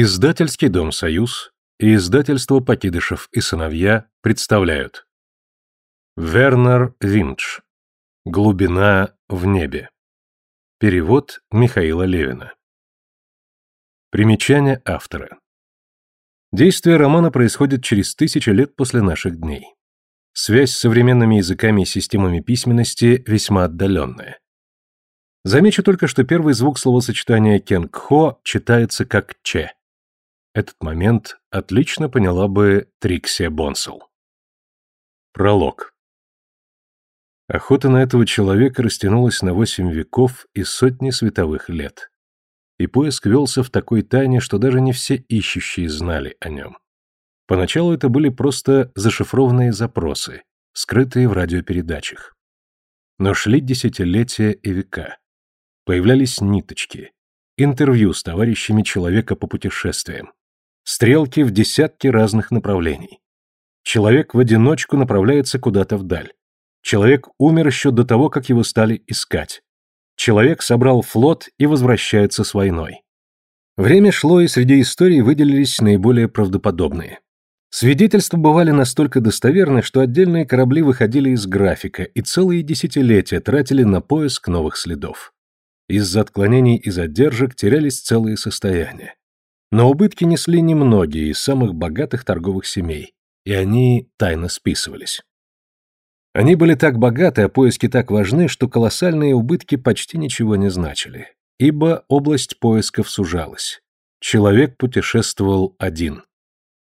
Издательский дом «Союз» и издательство «Покидышев и сыновья» представляют Вернер Виндж «Глубина в небе» Перевод Михаила Левина Примечание автора Действие романа происходит через тысячи лет после наших дней. Связь с современными языками и системами письменности весьма отдаленная. Замечу только, что первый звук словосочетания «кенгхо» читается как «че». Этот момент отлично поняла бы Триксия Бонсел. Пролог. Охота на этого человека растянулась на восемь веков и сотни световых лет. И поиск велся в такой тайне, что даже не все ищущие знали о нем. Поначалу это были просто зашифрованные запросы, скрытые в радиопередачах. Но шли десятилетия и века. Появлялись ниточки, интервью с товарищами человека по путешествиям, стрелки в десятки разных направлений. Человек в одиночку направляется куда-то вдаль. Человек умер еще до того, как его стали искать. Человек собрал флот и возвращается с войной. Время шло, и среди историй выделились наиболее правдоподобные. Свидетельства бывали настолько достоверны, что отдельные корабли выходили из графика и целые десятилетия тратили на поиск новых следов. Из-за отклонений и задержек терялись целые состояния. Но убытки несли немногие из самых богатых торговых семей, и они тайно списывались. Они были так богаты, а поиски так важны, что колоссальные убытки почти ничего не значили, ибо область поисков сужалась. Человек путешествовал один.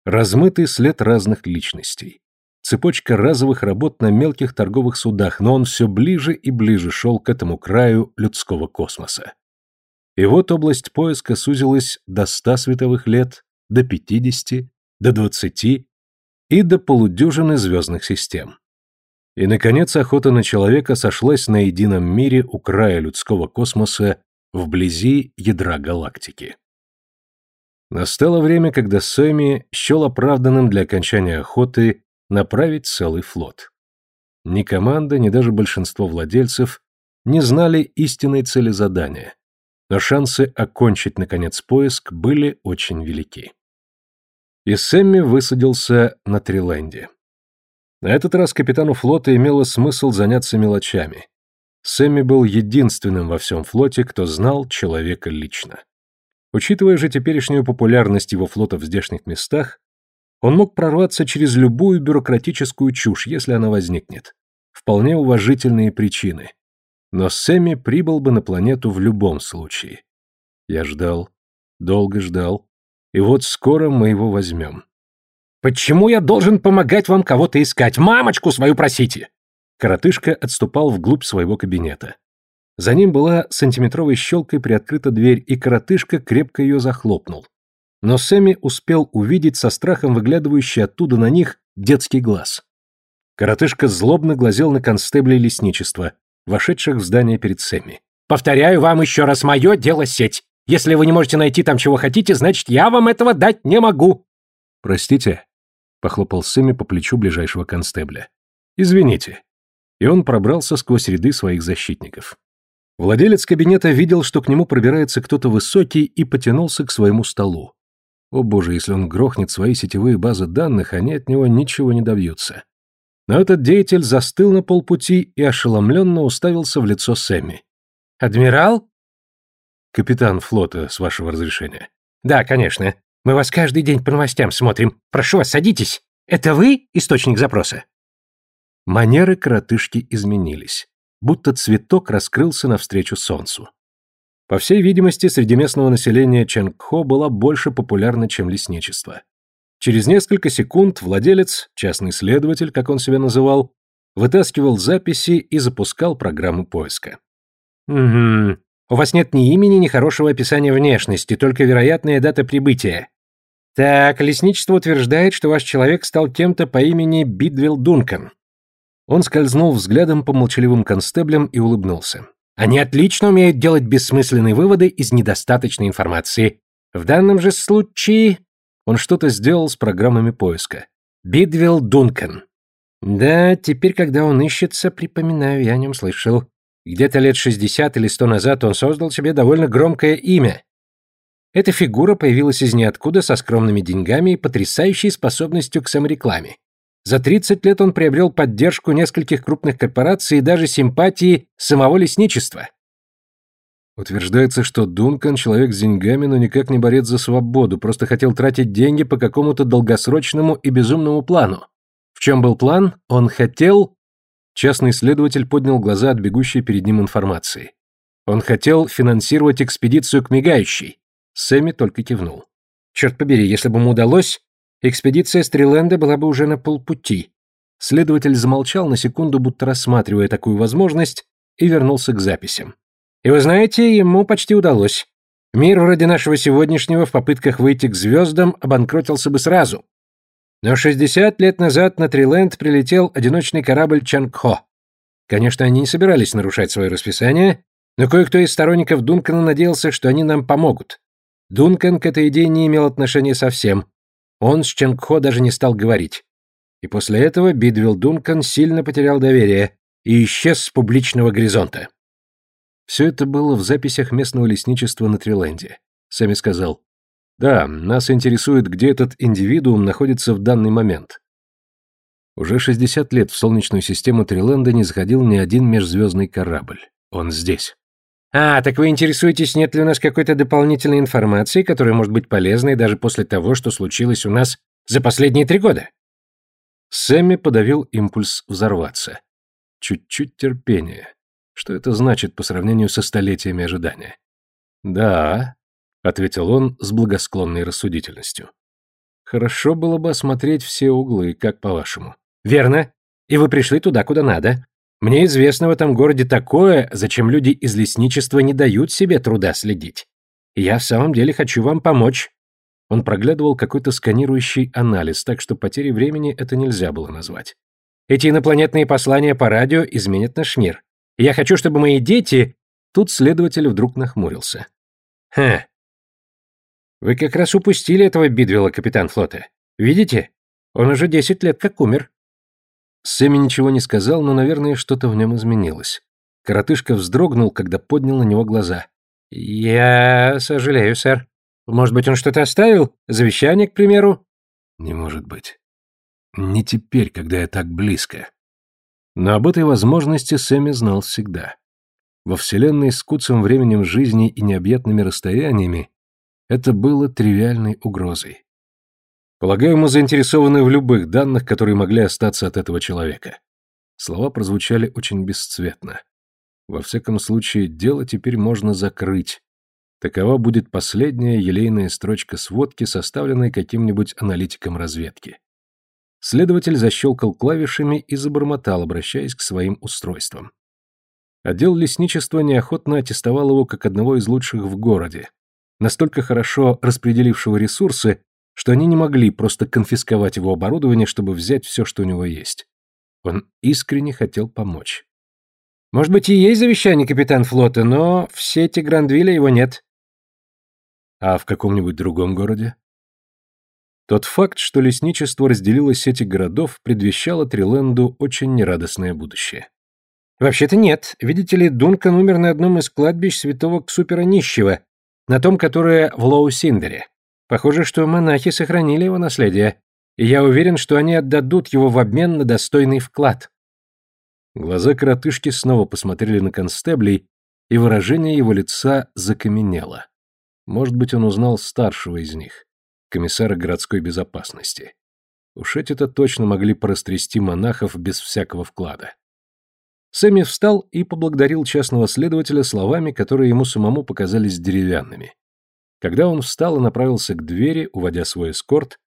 Размытый след разных личностей. Цепочка разовых работ на мелких торговых судах, но он все ближе и ближе шел к этому краю людского космоса. И вот область поиска сузилась до ста световых лет, до пятидесяти, до двадцати и до полудюжины звездных систем. И, наконец, охота на человека сошлась на едином мире у края людского космоса вблизи ядра галактики. Настало время, когда Сэмми счел оправданным для окончания охоты направить целый флот. Ни команда, ни даже большинство владельцев не знали истинной цели задания, но шансы окончить, наконец, поиск были очень велики. И Сэмми высадился на Триленде. На этот раз капитану флота имело смысл заняться мелочами. Сэмми был единственным во всем флоте, кто знал человека лично. Учитывая же теперешнюю популярность его флота в здешних местах, он мог прорваться через любую бюрократическую чушь, если она возникнет. Вполне уважительные причины. Но Сэмми прибыл бы на планету в любом случае. Я ждал, долго ждал, и вот скоро мы его возьмем. «Почему я должен помогать вам кого-то искать? Мамочку свою просите!» Коротышка отступал вглубь своего кабинета. За ним была сантиметровой щелкой приоткрыта дверь, и коротышка крепко ее захлопнул. Но Сэмми успел увидеть со страхом выглядывающий оттуда на них детский глаз. Коротышка злобно глазел на констеблей лесничества, вошедших в здание перед Сэмми. «Повторяю вам еще раз, мое дело сеть. Если вы не можете найти там, чего хотите, значит, я вам этого дать не могу». «Простите», похлопал Сэмми по плечу ближайшего констебля. Извините. И он пробрался сквозь ряды своих защитников. Владелец кабинета видел, что к нему пробирается кто-то высокий и потянулся к своему столу. О боже, если он грохнет свои сетевые базы данных, они от него ничего не добьются. Но этот деятель застыл на полпути и ошеломленно уставился в лицо Сэмми. «Адмирал?» «Капитан флота, с вашего разрешения». «Да, конечно. Мы вас каждый день по новостям смотрим. Прошу вас, садитесь. Это вы источник запроса?» Манеры коротышки изменились, будто цветок раскрылся навстречу солнцу. По всей видимости, среди местного населения Ченгхо была больше популярна, чем лесничество. Через несколько секунд владелец, частный следователь, как он себя называл, вытаскивал записи и запускал программу поиска. «Угу. У вас нет ни имени, ни хорошего описания внешности, только вероятная дата прибытия. Так, лесничество утверждает, что ваш человек стал кем-то по имени Бидвилл Дункан. Он скользнул взглядом по молчаливым констеблям и улыбнулся. Они отлично умеют делать бессмысленные выводы из недостаточной информации. В данном же случае он что-то сделал с программами поиска. Бидвилл Дункан. Да, теперь, когда он ищется, припоминаю, я о нем слышал. Где-то лет шестьдесят или сто назад он создал себе довольно громкое имя. Эта фигура появилась из ниоткуда со скромными деньгами и потрясающей способностью к саморекламе. За 30 лет он приобрел поддержку нескольких крупных корпораций и даже симпатии самого лесничества. Утверждается, что Дункан человек с деньгами, но никак не борец за свободу, просто хотел тратить деньги по какому-то долгосрочному и безумному плану. В чем был план? Он хотел... Частный следователь поднял глаза от бегущей перед ним информации. Он хотел финансировать экспедицию к Мигающей. Сэмми только кивнул. Черт побери, если бы ему удалось, экспедиция Стриленда была бы уже на полпути. Следователь замолчал на секунду, будто рассматривая такую возможность, и вернулся к записям. И вы знаете, ему почти удалось. Мир вроде нашего сегодняшнего в попытках выйти к звездам обанкротился бы сразу. Но 60 лет назад на Триленд прилетел одиночный корабль Чангхо. Конечно, они не собирались нарушать свое расписание, но кое-кто из сторонников Дункана надеялся, что они нам помогут. Дункан к этой идее не имел отношения совсем. Он с Чангхо даже не стал говорить. И после этого Бидвилл Дункан сильно потерял доверие и исчез с публичного горизонта. Все это было в записях местного лесничества на Триленде. Сэмми сказал, «Да, нас интересует, где этот индивидуум находится в данный момент». Уже 60 лет в Солнечную систему Триленда не заходил ни один межзвездный корабль. Он здесь. «А, так вы интересуетесь, нет ли у нас какой-то дополнительной информации, которая может быть полезной даже после того, что случилось у нас за последние три года?» Сэмми подавил импульс взорваться. Чуть-чуть терпения. Что это значит по сравнению со столетиями ожидания? «Да», — ответил он с благосклонной рассудительностью. «Хорошо было бы осмотреть все углы, как по-вашему». «Верно. И вы пришли туда, куда надо. Мне известно в этом городе такое, зачем люди из лесничества не дают себе труда следить. Я в самом деле хочу вам помочь». Он проглядывал какой-то сканирующий анализ, так что потери времени это нельзя было назвать. «Эти инопланетные послания по радио изменят наш мир. Я хочу, чтобы мои дети...» Тут следователь вдруг нахмурился. «Хм. Вы как раз упустили этого Бидвилла, капитан флота. Видите? Он уже десять лет как умер. Сэмми ничего не сказал, но, наверное, что-то в нем изменилось. Коротышка вздрогнул, когда поднял на него глаза. «Я сожалею, сэр. Может быть, он что-то оставил? Завещание, к примеру?» «Не может быть. Не теперь, когда я так близко». Но об этой возможности Сэмми знал всегда. Во Вселенной с куцым временем жизни и необъятными расстояниями это было тривиальной угрозой. Полагаю, мы заинтересованы в любых данных, которые могли остаться от этого человека. Слова прозвучали очень бесцветно. Во всяком случае, дело теперь можно закрыть. Такова будет последняя елейная строчка сводки, составленной каким-нибудь аналитиком разведки. Следователь защелкал клавишами и забормотал, обращаясь к своим устройствам. Отдел лесничества неохотно аттестовал его как одного из лучших в городе, настолько хорошо распределившего ресурсы, что они не могли просто конфисковать его оборудование, чтобы взять все, что у него есть. Он искренне хотел помочь. «Может быть, и есть завещание капитан флота, но в сети Грандвилля его нет». «А в каком-нибудь другом городе?» Тот факт, что лесничество разделило сети городов, предвещало Триленду очень нерадостное будущее. «Вообще-то нет. Видите ли, Дункан умер на одном из кладбищ святого Ксупера Нищего, на том, которое в Лоу-Синдере. Похоже, что монахи сохранили его наследие, и я уверен, что они отдадут его в обмен на достойный вклад». Глаза коротышки снова посмотрели на констеблей, и выражение его лица закаменело. Может быть, он узнал старшего из них, комиссара городской безопасности. Уж эти-то точно могли порастрясти монахов без всякого вклада. Сэмми встал и поблагодарил частного следователя словами, которые ему самому показались деревянными. Когда он встал и направился к двери, уводя свой эскорт,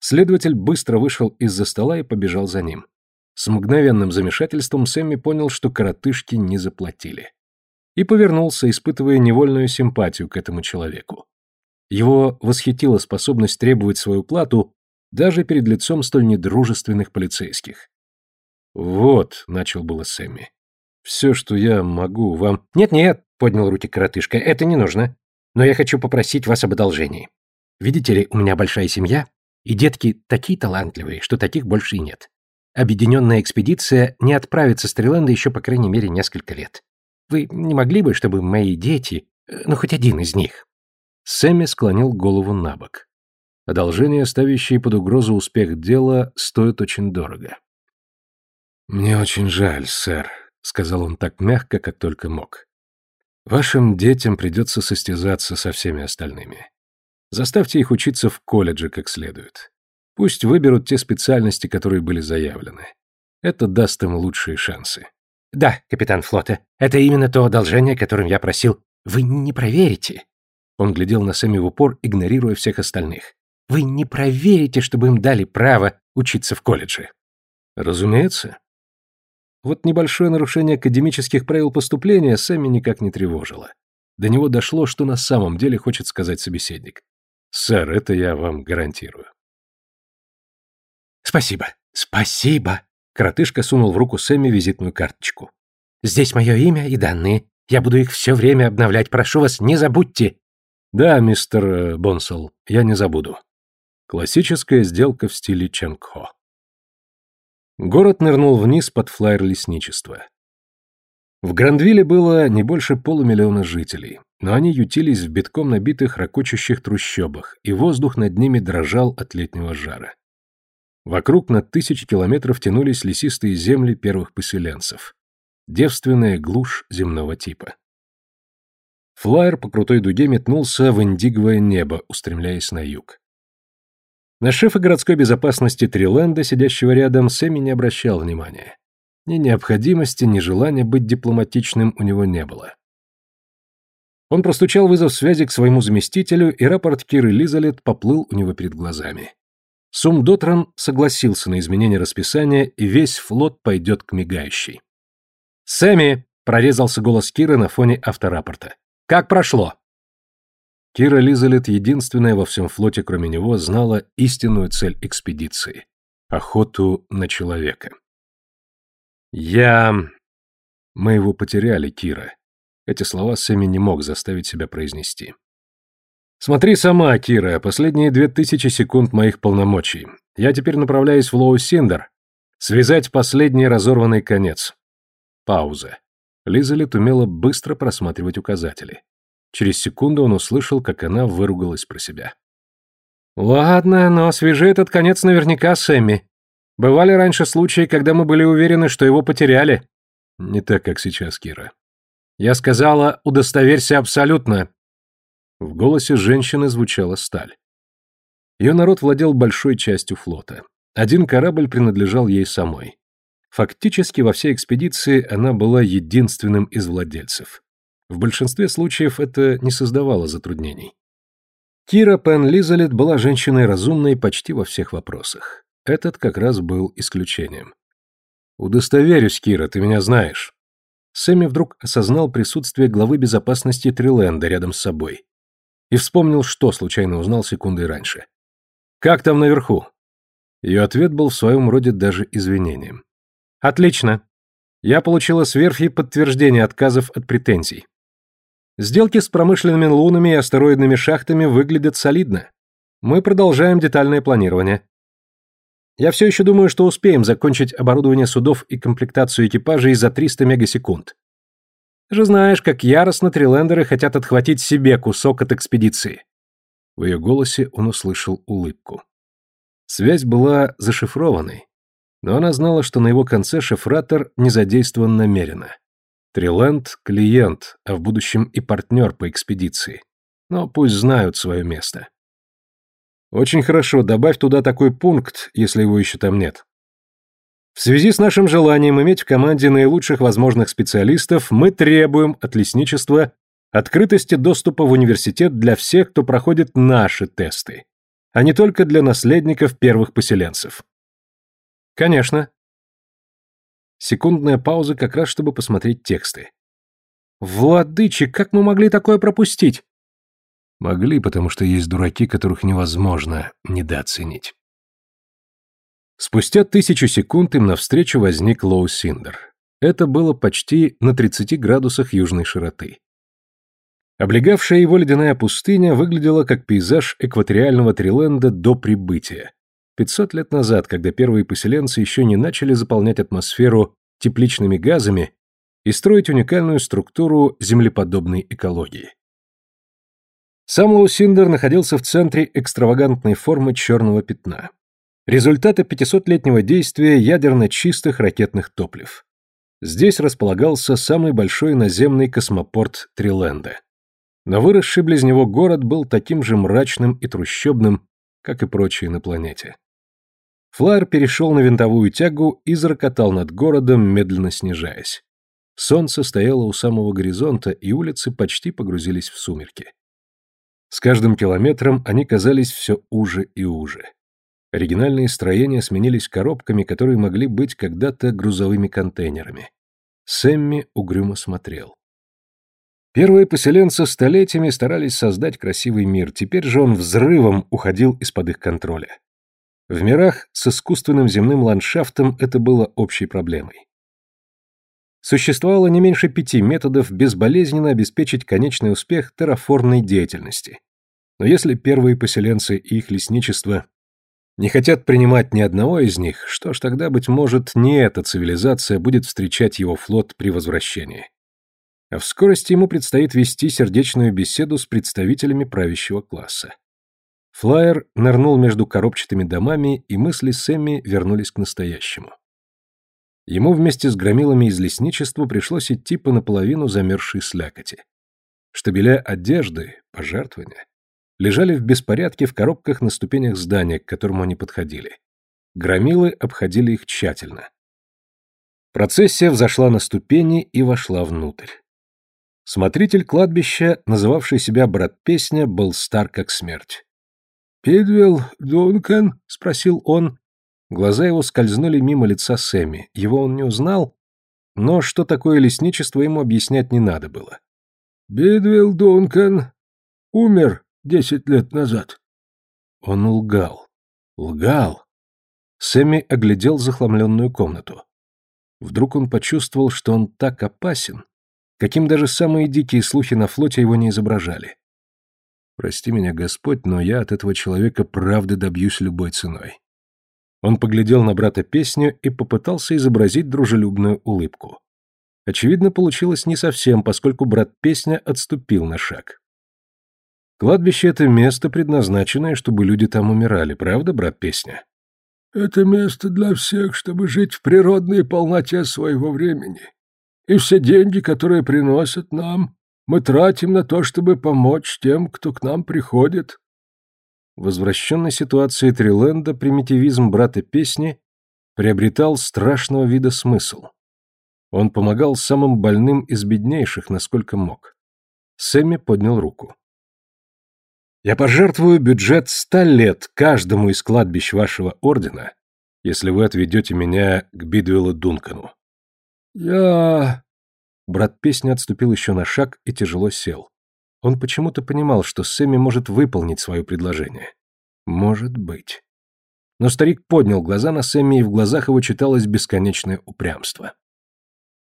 следователь быстро вышел из-за стола и побежал за ним. С мгновенным замешательством Сэмми понял, что коротышки не заплатили. И повернулся, испытывая невольную симпатию к этому человеку. Его восхитила способность требовать свою плату даже перед лицом столь недружественных полицейских. «Вот», — начал было Сэмми, — «все, что я могу вам...» «Нет-нет», — поднял руки коротышка, — «это не нужно. Но я хочу попросить вас об одолжении. Видите ли, у меня большая семья, и детки такие талантливые, что таких больше и нет. Объединенная экспедиция не отправится с Триленда еще, по крайней мере, несколько лет. Вы не могли бы, чтобы мои дети, э, ну, хоть один из них, Сэмми склонил голову на бок. Одолжения, ставящие под угрозу успех дела, стоят очень дорого. «Мне очень жаль, сэр», — сказал он так мягко, как только мог. «Вашим детям придется состязаться со всеми остальными. Заставьте их учиться в колледже как следует. Пусть выберут те специальности, которые были заявлены. Это даст им лучшие шансы». «Да, капитан флота, это именно то одолжение, которым я просил. Вы не проверите». Он глядел на Сэмми в упор, игнорируя всех остальных. Вы не проверите, чтобы им дали право учиться в колледже. Разумеется. Вот небольшое нарушение академических правил поступления Сэмми никак не тревожило. До него дошло, что на самом деле хочет сказать собеседник. «Сэр, это я вам гарантирую». «Спасибо, спасибо!» Коротышка сунул в руку Сэмми визитную карточку. «Здесь мое имя и данные. Я буду их все время обновлять. Прошу вас, не забудьте!» «Да, мистер э, Бонсел, я не забуду». Классическая сделка в стиле Чангхо. Город нырнул вниз под флайер лесничества. В Грандвилле было не больше полумиллиона жителей, но они ютились в битком набитых ракочущих трущобах, и воздух над ними дрожал от летнего жара. Вокруг на тысячи километров тянулись лесистые земли первых поселенцев. Девственная глушь земного типа. Флайер по крутой дуге метнулся в индиговое небо, устремляясь на юг. На шефа городской безопасности Триленда, сидящего рядом, Сэмми не обращал внимания. Ни необходимости, ни желания быть дипломатичным у него не было. Он простучал вызов связи к своему заместителю, и рапорт Киры Лизалет поплыл у него перед глазами. Сум Дотран согласился на изменение расписания, и весь флот пойдет к мигающей. «Сэмми!» — прорезался голос Киры на фоне авторапорта. «Как прошло?» Кира Лизалет, единственная во всем флоте, кроме него, знала истинную цель экспедиции — охоту на человека. «Я... Мы его потеряли, Кира». Эти слова Сэмми не мог заставить себя произнести. «Смотри сама, Кира, последние две тысячи секунд моих полномочий. Я теперь направляюсь в Лоу-Синдер. Связать последний разорванный конец». Пауза. Лизалет умела быстро просматривать указатели. Через секунду он услышал, как она выругалась про себя. «Ладно, но свяжи этот конец наверняка, Сэмми. Бывали раньше случаи, когда мы были уверены, что его потеряли». «Не так, как сейчас, Кира». «Я сказала, удостоверься абсолютно». В голосе женщины звучала сталь. Ее народ владел большой частью флота. Один корабль принадлежал ей самой. Фактически во всей экспедиции она была единственным из владельцев. В большинстве случаев это не создавало затруднений. Кира Пен Лизалет была женщиной разумной почти во всех вопросах. Этот как раз был исключением. «Удостоверюсь, Кира, ты меня знаешь». Сэмми вдруг осознал присутствие главы безопасности Триленда рядом с собой. И вспомнил, что случайно узнал секундой раньше. «Как там наверху?» Ее ответ был в своем роде даже извинением. «Отлично. Я получила с верфи подтверждение отказов от претензий. Сделки с промышленными лунами и астероидными шахтами выглядят солидно. Мы продолжаем детальное планирование. Я все еще думаю, что успеем закончить оборудование судов и комплектацию экипажей за 300 мегасекунд. Ты же знаешь, как яростно трилендеры хотят отхватить себе кусок от экспедиции. В ее голосе он услышал улыбку. Связь была зашифрованной, но она знала, что на его конце шифратор не задействован намеренно. Триленд – клиент, а в будущем и партнер по экспедиции. Но пусть знают свое место. Очень хорошо, добавь туда такой пункт, если его еще там нет. В связи с нашим желанием иметь в команде наилучших возможных специалистов, мы требуем от лесничества открытости доступа в университет для всех, кто проходит наши тесты, а не только для наследников первых поселенцев. Конечно, Секундная пауза как раз, чтобы посмотреть тексты. «Владычи, как мы могли такое пропустить?» Могли, потому что есть дураки, которых невозможно недооценить. Спустя тысячу секунд им навстречу возник Лоу Синдер. Это было почти на 30 градусах южной широты. Облегавшая его ледяная пустыня выглядела как пейзаж экваториального Триленда до прибытия, 500 лет назад, когда первые поселенцы еще не начали заполнять атмосферу тепличными газами и строить уникальную структуру землеподобной экологии. Сам Лоусиндер находился в центре экстравагантной формы черного пятна. Результаты 500-летнего действия ядерно чистых ракетных топлив. Здесь располагался самый большой наземный космопорт Триленда. Но выросший близ него город был таким же мрачным и трущобным, как и прочие на планете. Флайер перешел на винтовую тягу и зарокотал над городом, медленно снижаясь. Солнце стояло у самого горизонта, и улицы почти погрузились в сумерки. С каждым километром они казались все уже и уже. Оригинальные строения сменились коробками, которые могли быть когда-то грузовыми контейнерами. Сэмми угрюмо смотрел. Первые поселенцы столетиями старались создать красивый мир, теперь же он взрывом уходил из-под их контроля. В мирах с искусственным земным ландшафтом это было общей проблемой. Существовало не меньше пяти методов безболезненно обеспечить конечный успех терраформной деятельности. Но если первые поселенцы и их лесничество не хотят принимать ни одного из них, что ж тогда, быть может, не эта цивилизация будет встречать его флот при возвращении. А в скорости ему предстоит вести сердечную беседу с представителями правящего класса. Флайер нырнул между коробчатыми домами, и мысли Сэмми вернулись к настоящему. Ему вместе с громилами из лесничества пришлось идти по наполовину замерзшей слякоти. Штабеля одежды, пожертвования, лежали в беспорядке в коробках на ступенях здания, к которому они подходили. Громилы обходили их тщательно. Процессия взошла на ступени и вошла внутрь. Смотритель кладбища, называвший себя брат Песня, был стар как смерть. «Пидвелл Дункан?» — спросил он. Глаза его скользнули мимо лица Сэмми. Его он не узнал, но что такое лесничество ему объяснять не надо было. «Бидвилл Дункан умер десять лет назад». Он лгал. Лгал. Сэмми оглядел захламленную комнату. Вдруг он почувствовал, что он так опасен, каким даже самые дикие слухи на флоте его не изображали. Прости меня, Господь, но я от этого человека правды добьюсь любой ценой. Он поглядел на брата песню и попытался изобразить дружелюбную улыбку. Очевидно, получилось не совсем, поскольку брат песня отступил на шаг. Кладбище — это место, предназначенное, чтобы люди там умирали, правда, брат песня? Это место для всех, чтобы жить в природной полноте своего времени. И все деньги, которые приносят нам, мы тратим на то, чтобы помочь тем, кто к нам приходит. В возвращенной ситуации Триленда примитивизм брата песни приобретал страшного вида смысл. Он помогал самым больным из беднейших, насколько мог. Сэмми поднял руку. «Я пожертвую бюджет ста лет каждому из кладбищ вашего ордена, если вы отведете меня к Бидвиллу Дункану». «Я...» Брат песни отступил еще на шаг и тяжело сел. Он почему-то понимал, что Сэмми может выполнить свое предложение. Может быть. Но старик поднял глаза на Сэмми, и в глазах его читалось бесконечное упрямство.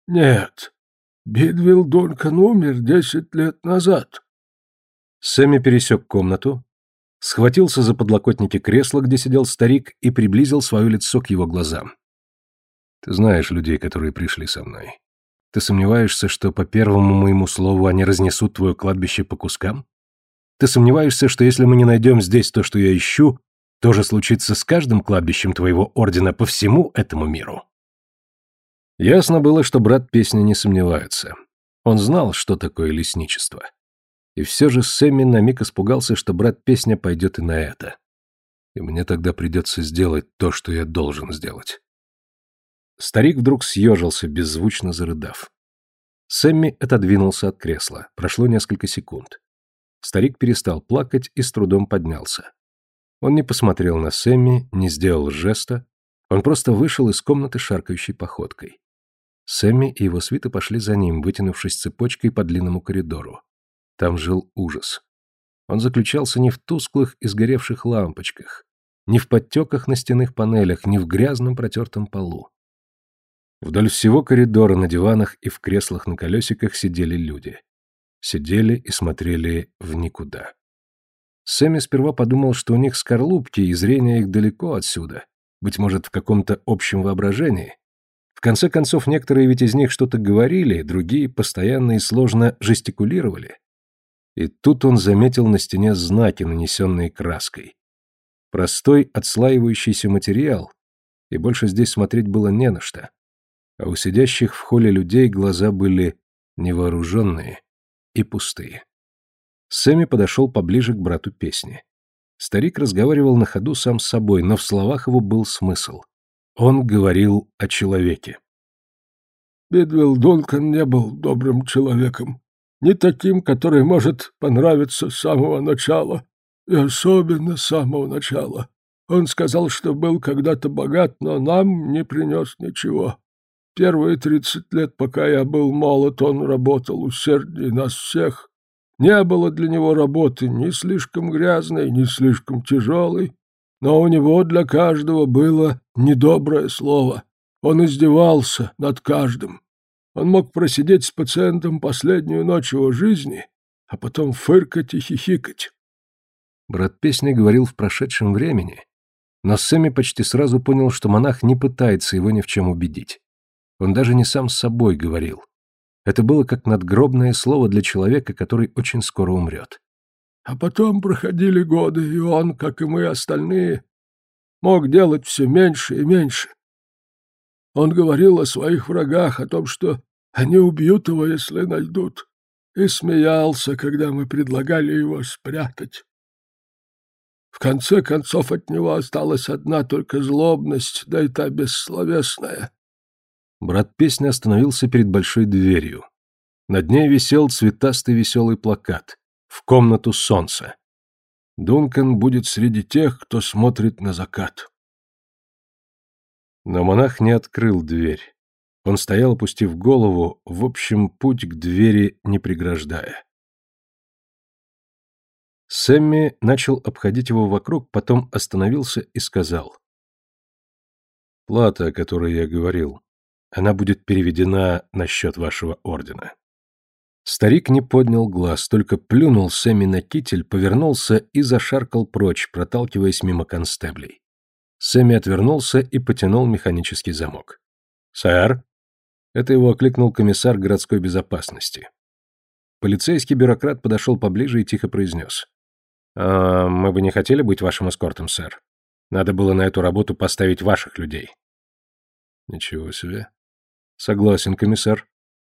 «Нет, Бидвилл Дункан умер десять лет назад». Сэмми пересек комнату, схватился за подлокотники кресла, где сидел старик, и приблизил свое лицо к его глазам. «Ты знаешь людей, которые пришли со мной. Ты сомневаешься, что по первому моему слову они разнесут твое кладбище по кускам? Ты сомневаешься, что если мы не найдем здесь то, что я ищу, то же случится с каждым кладбищем твоего ордена по всему этому миру?» Ясно было, что брат песни не сомневается. Он знал, что такое лесничество. И все же Сэмми на миг испугался, что брат песня пойдет и на это. И мне тогда придется сделать то, что я должен сделать. Старик вдруг съежился, беззвучно зарыдав. Сэмми отодвинулся от кресла. Прошло несколько секунд. Старик перестал плакать и с трудом поднялся. Он не посмотрел на Сэмми, не сделал жеста. Он просто вышел из комнаты шаркающей походкой. Сэмми и его свита пошли за ним, вытянувшись цепочкой по длинному коридору. Там жил ужас. Он заключался не в тусклых и сгоревших лампочках, не в подтеках на стенных панелях, не в грязном протертом полу. Вдоль всего коридора на диванах и в креслах на колесиках сидели люди. Сидели и смотрели в никуда. Сэмми сперва подумал, что у них скорлупки, и зрение их далеко отсюда, быть может, в каком-то общем воображении. В конце концов, некоторые ведь из них что-то говорили, другие постоянно и сложно жестикулировали. И тут он заметил на стене знаки, нанесенные краской. Простой отслаивающийся материал, и больше здесь смотреть было не на что. А у сидящих в холле людей глаза были невооруженные и пустые. Сэмми подошел поближе к брату песни. Старик разговаривал на ходу сам с собой, но в словах его был смысл. Он говорил о человеке. Бидвелл Дункан не был добрым человеком. Не таким, который может понравиться с самого начала. И особенно с самого начала. Он сказал, что был когда-то богат, но нам не принес ничего. Первые тридцать лет, пока я был молод, он работал усерднее нас всех. Не было для него работы ни слишком грязной, ни слишком тяжелой, но у него для каждого было недоброе слово. Он издевался над каждым. Он мог просидеть с пациентом последнюю ночь его жизни, а потом фыркать и хихикать. Брат песни говорил в прошедшем времени, но Сэмми почти сразу понял, что монах не пытается его ни в чем убедить. Он даже не сам с собой говорил. Это было как надгробное слово для человека, который очень скоро умрет. А потом проходили годы, и он, как и мы остальные, мог делать все меньше и меньше. Он говорил о своих врагах, о том, что они убьют его, если найдут, и смеялся, когда мы предлагали его спрятать. В конце концов от него осталась одна только злобность, да и та бессловесная. Брат песни остановился перед большой дверью. Над ней висел цветастый веселый плакат «В комнату солнца». Дункан будет среди тех, кто смотрит на закат. Но монах не открыл дверь. Он стоял, опустив голову, в общем, путь к двери не преграждая. Сэмми начал обходить его вокруг, потом остановился и сказал. «Плата, о которой я говорил. Она будет переведена на счет вашего ордена. Старик не поднял глаз, только плюнул Сэмми на китель, повернулся и зашаркал прочь, проталкиваясь мимо констеблей. Сэмми отвернулся и потянул механический замок. «Сэр?» Это его окликнул комиссар городской безопасности. Полицейский бюрократ подошел поближе и тихо произнес. «А, «Мы бы не хотели быть вашим эскортом, сэр. Надо было на эту работу поставить ваших людей». «Ничего себе. Согласен, комиссар.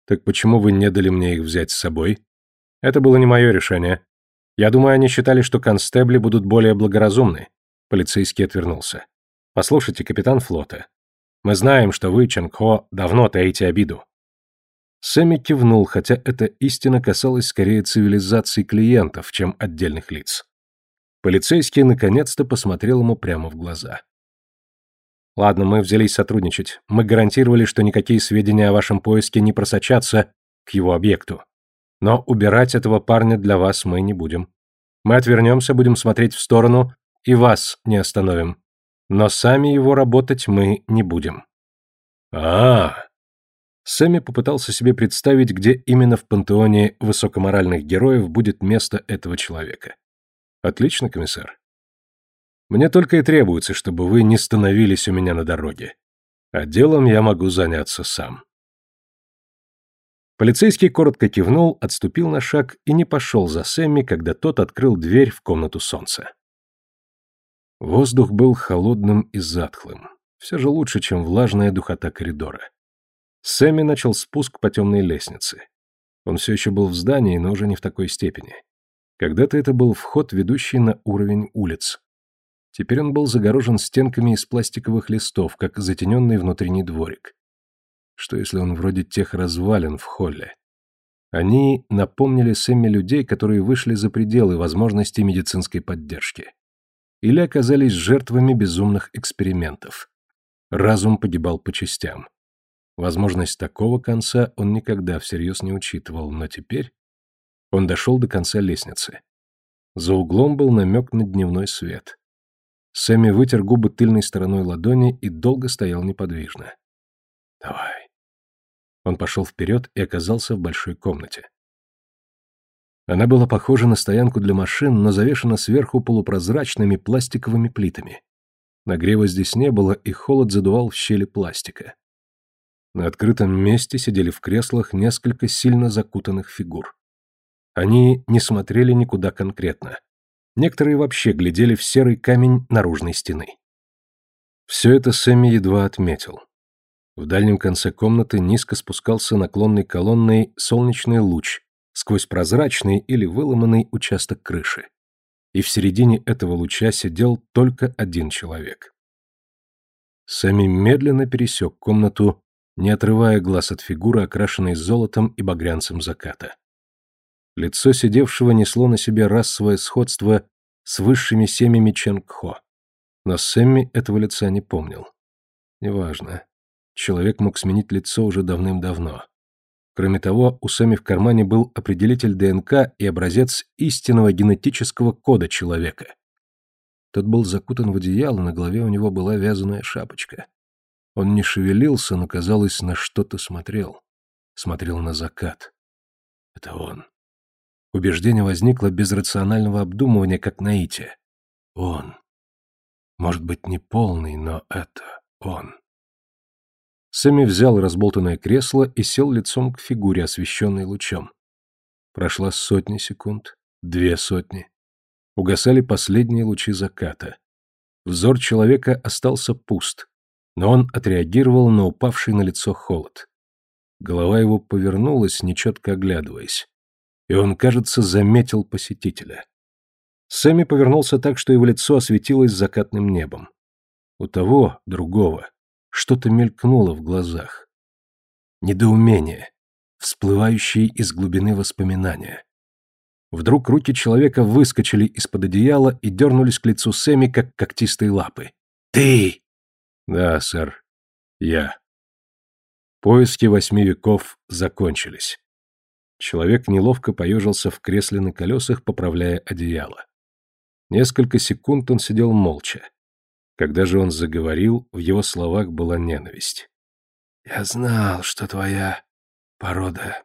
Так почему вы не дали мне их взять с собой? Это было не мое решение. Я думаю, они считали, что констебли будут более благоразумны. Полицейский отвернулся. Послушайте, капитан флота. Мы знаем, что вы, Ченко, давно таите обиду. Сэмми кивнул, хотя эта истина касалась скорее цивилизации клиентов, чем отдельных лиц. Полицейский наконец-то посмотрел ему прямо в глаза. Ладно, мы взялись сотрудничать. Мы гарантировали, что никакие сведения о вашем поиске не просочатся к его объекту. Но убирать этого парня для вас мы не будем. Мы отвернемся, будем смотреть в сторону и вас не остановим. Но сами его работать мы не будем. А, -а, -а. Сэмми попытался себе представить, где именно в пантеоне высокоморальных героев будет место этого человека. Отлично, комиссар. Мне только и требуется, чтобы вы не становились у меня на дороге. А делом я могу заняться сам. Полицейский коротко кивнул, отступил на шаг и не пошел за Сэмми, когда тот открыл дверь в комнату солнца. Воздух был холодным и затхлым. Все же лучше, чем влажная духота коридора. Сэмми начал спуск по темной лестнице. Он все еще был в здании, но уже не в такой степени. Когда-то это был вход, ведущий на уровень улиц. Теперь он был загорожен стенками из пластиковых листов, как затененный внутренний дворик. Что если он вроде тех развалин в холле? Они напомнили Сэмми людей, которые вышли за пределы возможностей медицинской поддержки. Или оказались жертвами безумных экспериментов. Разум погибал по частям. Возможность такого конца он никогда всерьез не учитывал, но теперь он дошел до конца лестницы. За углом был намек на дневной свет. Сэмми вытер губы тыльной стороной ладони и долго стоял неподвижно. «Давай». Он пошел вперед и оказался в большой комнате. Она была похожа на стоянку для машин, но завешена сверху полупрозрачными пластиковыми плитами. Нагрева здесь не было, и холод задувал в щели пластика. На открытом месте сидели в креслах несколько сильно закутанных фигур. Они не смотрели никуда конкретно. Некоторые вообще глядели в серый камень наружной стены. Все это Сэмми едва отметил. В дальнем конце комнаты низко спускался наклонной колонной солнечный луч сквозь прозрачный или выломанный участок крыши. И в середине этого луча сидел только один человек. Сэмми медленно пересек комнату, не отрывая глаз от фигуры, окрашенной золотом и багрянцем заката. Лицо сидевшего несло на себе расовое сходство с высшими семьями Ченгхо. Но Сэмми этого лица не помнил. Неважно. Человек мог сменить лицо уже давным-давно. Кроме того, у Сэмми в кармане был определитель ДНК и образец истинного генетического кода человека. Тот был закутан в одеяло, на голове у него была вязаная шапочка. Он не шевелился, но, казалось, на что-то смотрел. Смотрел на закат. Это он. Убеждение возникло без рационального обдумывания, как наитие. Он. Может быть, не полный, но это он. Сэмми взял разболтанное кресло и сел лицом к фигуре, освещенной лучом. Прошла сотни секунд, две сотни. Угасали последние лучи заката. Взор человека остался пуст, но он отреагировал на упавший на лицо холод. Голова его повернулась, нечетко оглядываясь. И он, кажется, заметил посетителя. Сэмми повернулся так, что его лицо осветилось закатным небом. У того, другого, что-то мелькнуло в глазах. Недоумение, всплывающее из глубины воспоминания. Вдруг руки человека выскочили из-под одеяла и дернулись к лицу Сэмми, как когтистые лапы. «Ты!» «Да, сэр. Я». Поиски восьми веков закончились. Человек неловко поежился в кресле на колесах, поправляя одеяло. Несколько секунд он сидел молча. Когда же он заговорил, в его словах была ненависть. «Я знал, что твоя порода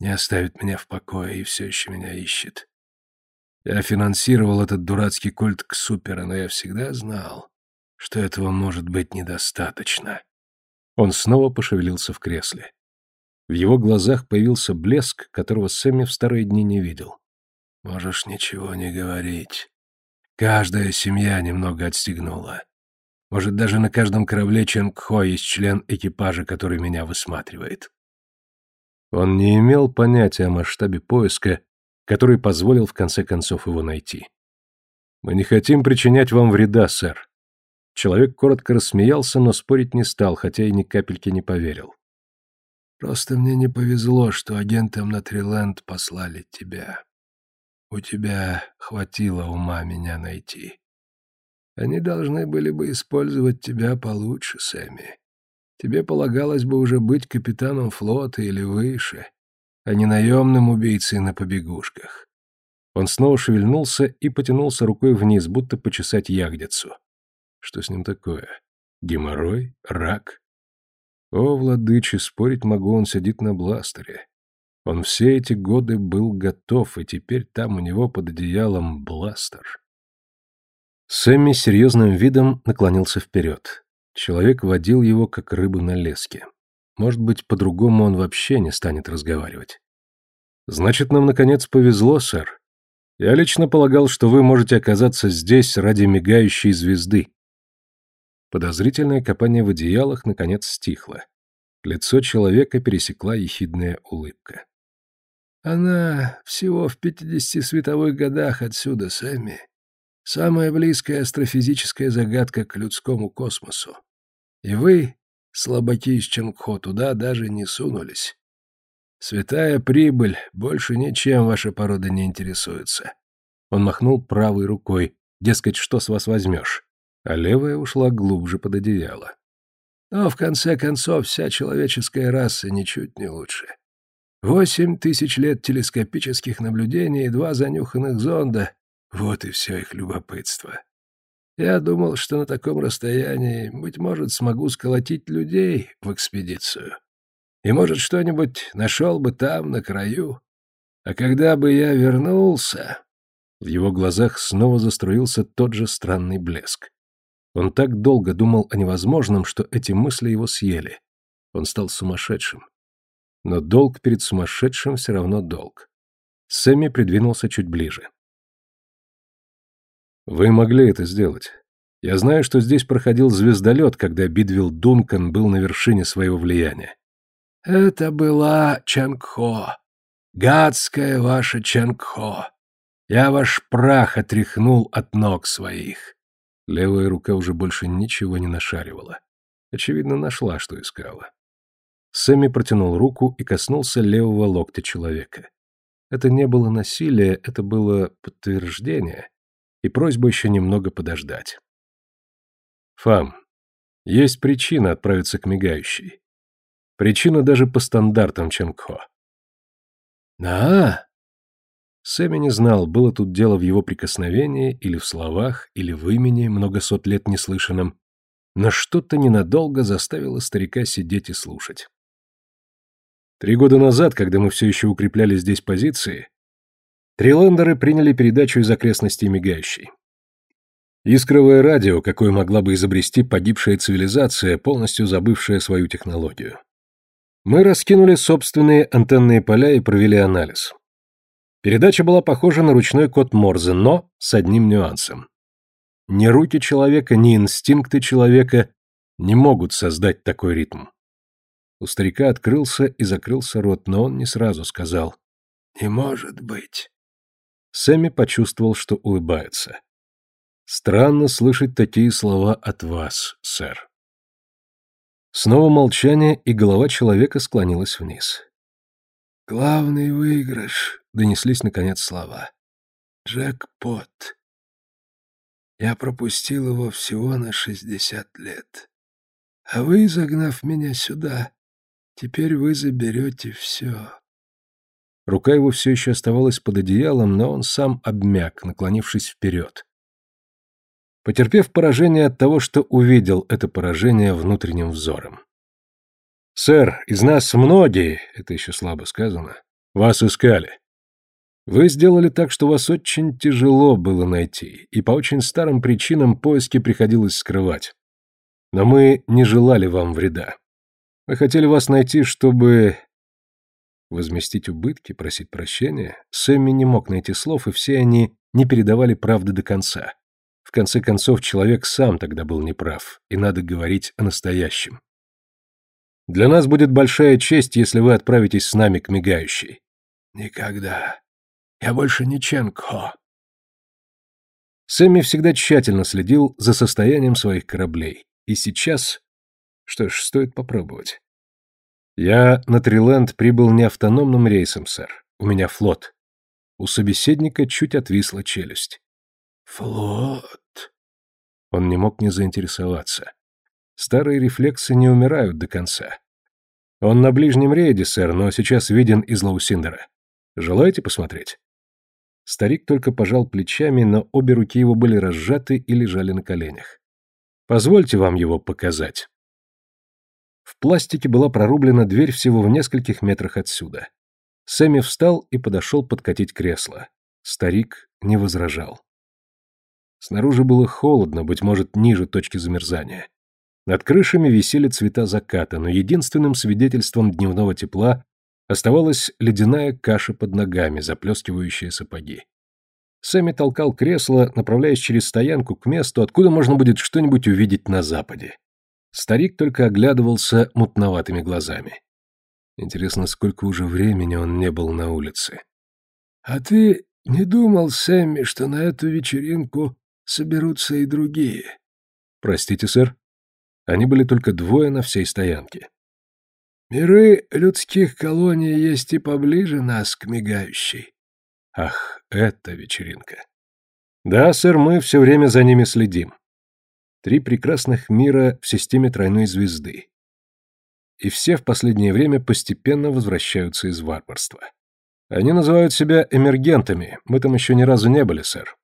не оставит меня в покое и все еще меня ищет. Я финансировал этот дурацкий культ к супера, но я всегда знал, что этого может быть недостаточно». Он снова пошевелился в кресле. В его глазах появился блеск, которого Сэмми в старые дни не видел. «Можешь ничего не говорить. Каждая семья немного отстегнула. Может, даже на каждом корабле Ченгхо есть член экипажа, который меня высматривает. Он не имел понятия о масштабе поиска, который позволил в конце концов его найти. «Мы не хотим причинять вам вреда, сэр». Человек коротко рассмеялся, но спорить не стал, хотя и ни капельки не поверил. «Просто мне не повезло, что агентам на Триленд послали тебя. У тебя хватило ума меня найти. Они должны были бы использовать тебя получше, Сэмми. Тебе полагалось бы уже быть капитаном флота или выше, а не наемным убийцей на побегушках. Он снова шевельнулся и потянулся рукой вниз, будто почесать ягодицу. Что с ним такое? Геморрой? Рак? О, владычи, спорить могу, он сидит на бластере. Он все эти годы был готов, и теперь там у него под одеялом бластер. Сэмми серьезным видом наклонился вперед. Человек водил его, как рыбу на леске. Может быть, по-другому он вообще не станет разговаривать. «Значит, нам, наконец, повезло, сэр. Я лично полагал, что вы можете оказаться здесь ради мигающей звезды». Подозрительное копание в одеялах, наконец, стихло. Лицо человека пересекла ехидная улыбка. Она всего в пятидесяти световых годах отсюда, Сэмми. Самая близкая астрофизическая загадка к людскому космосу. И вы, слабаки из Чангхо, туда даже не сунулись. Святая прибыль, больше ничем ваша порода не интересуется. Он махнул правой рукой, дескать, что с вас возьмешь, а левая ушла глубже под одеяло. Но в конце концов вся человеческая раса ничуть не лучше. Восемь тысяч лет телескопических наблюдений и два занюханных зонда — вот и все их любопытство. Я думал, что на таком расстоянии, быть может, смогу сколотить людей в экспедицию. И, может, что-нибудь нашел бы там, на краю. А когда бы я вернулся... В его глазах снова заструился тот же странный блеск. Он так долго думал о невозможном, что эти мысли его съели. Он стал сумасшедшим. Но долг перед сумасшедшим все равно долг. Сэмми придвинулся чуть ближе. Вы могли это сделать. Я знаю, что здесь проходил звездолет, когда Бидвилл Дункан был на вершине своего влияния. Это была Чангхо. Гадская ваша Чангхо. Я ваш прах отряхнул от ног своих. Левая рука уже больше ничего не нашаривала. Очевидно, нашла, что искала. Сэмми протянул руку и коснулся левого локтя человека. Это не было насилие, это было подтверждение и просьба еще немного подождать. Фам, есть причина отправиться к мигающей. Причина даже по стандартам Ченгхо. Да? Сэмми не знал, было тут дело в его прикосновении, или в словах, или в имени, много сот лет неслышанном, но что-то ненадолго заставило старика сидеть и слушать. Три года назад, когда мы все еще укрепляли здесь позиции, трилендеры приняли передачу из окрестностей мигающей. Искровое радио, какое могла бы изобрести погибшая цивилизация, полностью забывшая свою технологию. Мы раскинули собственные антенные поля и провели анализ. Передача была похожа на ручной код Морзе, но с одним нюансом. Ни руки человека, ни инстинкты человека не могут создать такой ритм. У старика открылся и закрылся рот, но он не сразу сказал «Не может быть». Сэмми почувствовал, что улыбается. Странно слышать такие слова от вас, сэр. Снова молчание, и голова человека склонилась вниз. «Главный выигрыш», — донеслись наконец слова. «Джекпот. Я пропустил его всего на шестьдесят лет. А вы, загнав меня сюда, теперь вы заберете все». Рука его все еще оставалась под одеялом, но он сам обмяк, наклонившись вперед потерпев поражение от того, что увидел это поражение внутренним взором. «Сэр, из нас многие, это еще слабо сказано, вас искали. Вы сделали так, что вас очень тяжело было найти, и по очень старым причинам поиски приходилось скрывать. Но мы не желали вам вреда. Мы хотели вас найти, чтобы...» Возместить убытки, просить прощения, Сэмми не мог найти слов, и все они не передавали правды до конца. В конце концов, человек сам тогда был неправ, и надо говорить о настоящем. Для нас будет большая честь, если вы отправитесь с нами к мигающей. Никогда. Я больше не Ченко. Сэмми всегда тщательно следил за состоянием своих кораблей. И сейчас... Что ж, стоит попробовать. Я на Триленд прибыл не автономным рейсом, сэр. У меня флот. У собеседника чуть отвисла челюсть. «Флот...» Он не мог не заинтересоваться. Старые рефлексы не умирают до конца. Он на ближнем рейде, сэр, но сейчас виден из Лаусиндера. Желаете посмотреть? Старик только пожал плечами, но обе руки его были разжаты и лежали на коленях. Позвольте вам его показать. В пластике была прорублена дверь всего в нескольких метрах отсюда. Сэмми встал и подошел подкатить кресло. Старик не возражал. Снаружи было холодно, быть может, ниже точки замерзания. Над крышами висели цвета заката, но единственным свидетельством дневного тепла оставалась ледяная каша под ногами, заплескивающие сапоги. Сэмми толкал кресло, направляясь через стоянку к месту, откуда можно будет что-нибудь увидеть на западе. Старик только оглядывался мутноватыми глазами. Интересно, сколько уже времени он не был на улице. — А ты не думал, Сэмми, что на эту вечеринку соберутся и другие. Простите, сэр. Они были только двое на всей стоянке. Миры людских колоний есть и поближе нас к мигающей. Ах, это вечеринка. Да, сэр, мы все время за ними следим. Три прекрасных мира в системе тройной звезды. И все в последнее время постепенно возвращаются из варварства. Они называют себя эмергентами, мы там еще ни разу не были, сэр.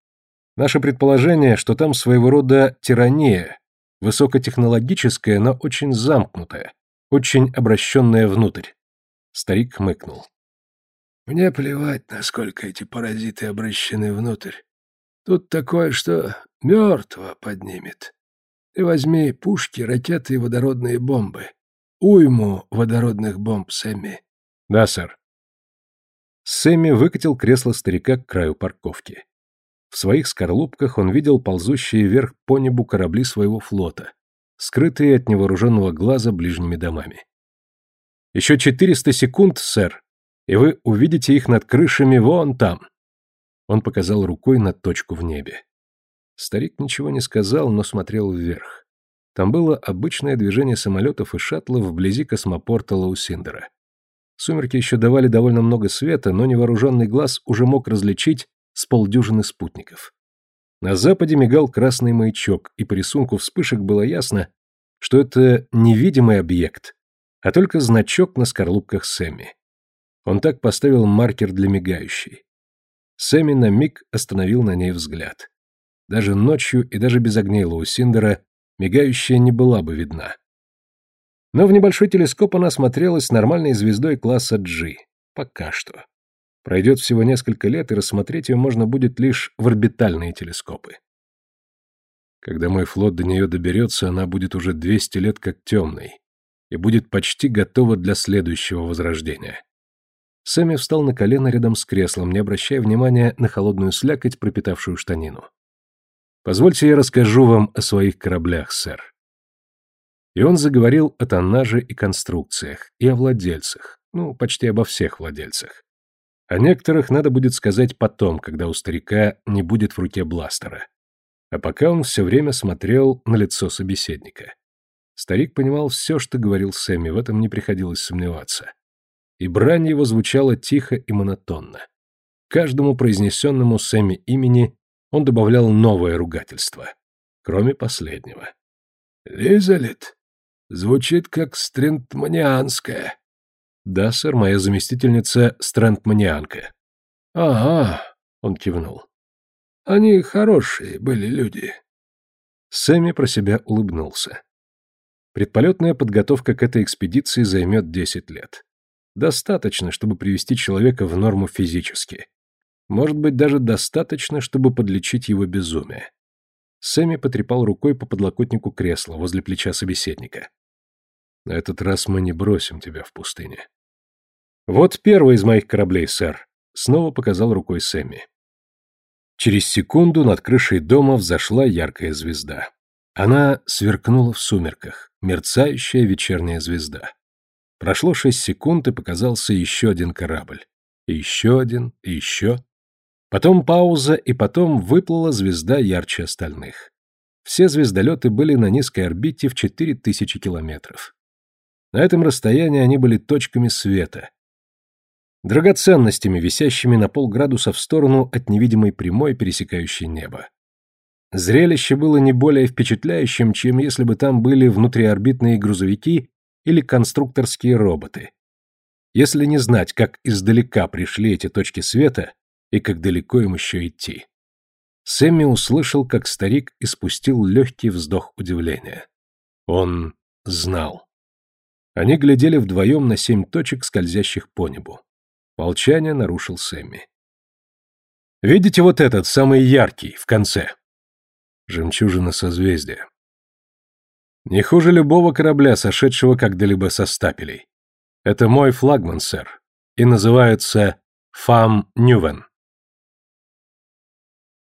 Наше предположение, что там своего рода тирания, высокотехнологическая, но очень замкнутая, очень обращенная внутрь. Старик хмыкнул. Мне плевать, насколько эти паразиты обращены внутрь. Тут такое, что мертво поднимет. Ты возьми пушки, ракеты и водородные бомбы. Уйму водородных бомб, Сэмми. Да, сэр. Сэмми выкатил кресло старика к краю парковки. В своих скорлупках он видел ползущие вверх по небу корабли своего флота, скрытые от невооруженного глаза ближними домами. «Еще четыреста секунд, сэр, и вы увидите их над крышами вон там». Он показал рукой на точку в небе. Старик ничего не сказал, но смотрел вверх. Там было обычное движение самолетов и шаттлов вблизи космопорта Лаусиндера. Сумерки еще давали довольно много света, но невооруженный глаз уже мог различить с полдюжины спутников. На западе мигал красный маячок, и по рисунку вспышек было ясно, что это невидимый объект, а только значок на скорлупках Сэмми. Он так поставил маркер для мигающей. Сэмми на миг остановил на ней взгляд. Даже ночью и даже без огней Лоусиндера мигающая не была бы видна. Но в небольшой телескоп она смотрелась нормальной звездой класса G. Пока что. Пройдет всего несколько лет, и рассмотреть ее можно будет лишь в орбитальные телескопы. Когда мой флот до нее доберется, она будет уже 200 лет как темной и будет почти готова для следующего возрождения. Сэмми встал на колено рядом с креслом, не обращая внимания на холодную слякоть, пропитавшую штанину. «Позвольте я расскажу вам о своих кораблях, сэр. И он заговорил о тоннаже и конструкциях, и о владельцах, ну, почти обо всех владельцах. О некоторых надо будет сказать потом, когда у старика не будет в руке бластера. А пока он все время смотрел на лицо собеседника. Старик понимал все, что говорил Сэмми, в этом не приходилось сомневаться. И брань его звучала тихо и монотонно. Каждому произнесенному Сэмми имени он добавлял новое ругательство, кроме последнего. «Лизалет, Звучит как стрентманианская. Да, сэр, моя заместительница стрентманианка. Ага, он кивнул. Они хорошие были люди. Сэмми про себя улыбнулся. Предполетная подготовка к этой экспедиции займет 10 лет. Достаточно, чтобы привести человека в норму физически. Может быть, даже достаточно, чтобы подлечить его безумие. Сэмми потрепал рукой по подлокотнику кресла возле плеча собеседника. «На этот раз мы не бросим тебя в пустыне». «Вот первый из моих кораблей, сэр», — снова показал рукой Сэмми. Через секунду над крышей дома взошла яркая звезда. Она сверкнула в сумерках, мерцающая вечерняя звезда. Прошло шесть секунд, и показался еще один корабль. И еще один, и еще. Потом пауза, и потом выплыла звезда ярче остальных. Все звездолеты были на низкой орбите в 4000 километров. На этом расстоянии они были точками света. Драгоценностями, висящими на полградуса в сторону от невидимой прямой, пересекающей небо. Зрелище было не более впечатляющим, чем если бы там были внутриорбитные грузовики или конструкторские роботы. Если не знать, как издалека пришли эти точки света, и как далеко им еще идти. Сэмми услышал, как старик испустил легкий вздох удивления. Он знал. Они глядели вдвоем на семь точек, скользящих по небу. Молчание нарушил Сэмми. «Видите вот этот, самый яркий, в конце?» Жемчужина созвездия. Не хуже любого корабля, сошедшего когда-либо со стапелей. Это мой флагман, сэр, и называется Фам Нювен.